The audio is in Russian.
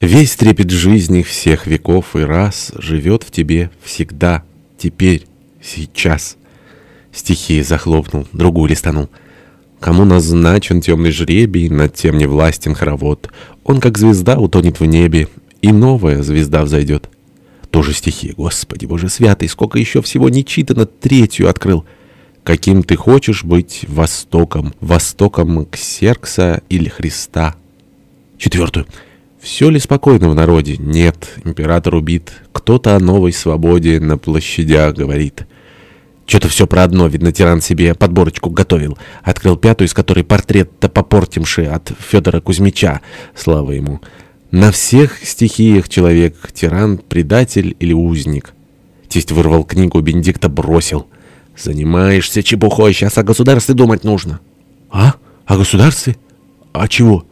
Весь трепет жизни всех веков и раз Живет в тебе всегда, теперь, сейчас. Стихи захлопнул, другую листанул. Кому назначен темный жребий, над тем не властен хоровод. Он, как звезда, утонет в небе, и новая звезда взойдет. Тоже стихи, Господи, Боже святый, сколько еще всего не читано, третью открыл. Каким ты хочешь быть Востоком, Востоком Ксеркса или Христа? Четвертую. Все ли спокойно в народе? Нет, император убит. Кто-то о новой свободе на площадях говорит. Что-то все про одно, видно, тиран себе подборочку готовил. Открыл пятую, из которой портрет-то попортимши от Федора Кузьмича. Слава ему. На всех стихиях человек, тиран, предатель или узник. Тесть вырвал книгу, Бенедикта бросил. «Занимаешься чепухой, сейчас о государстве думать нужно». «А? О государстве? А чего?»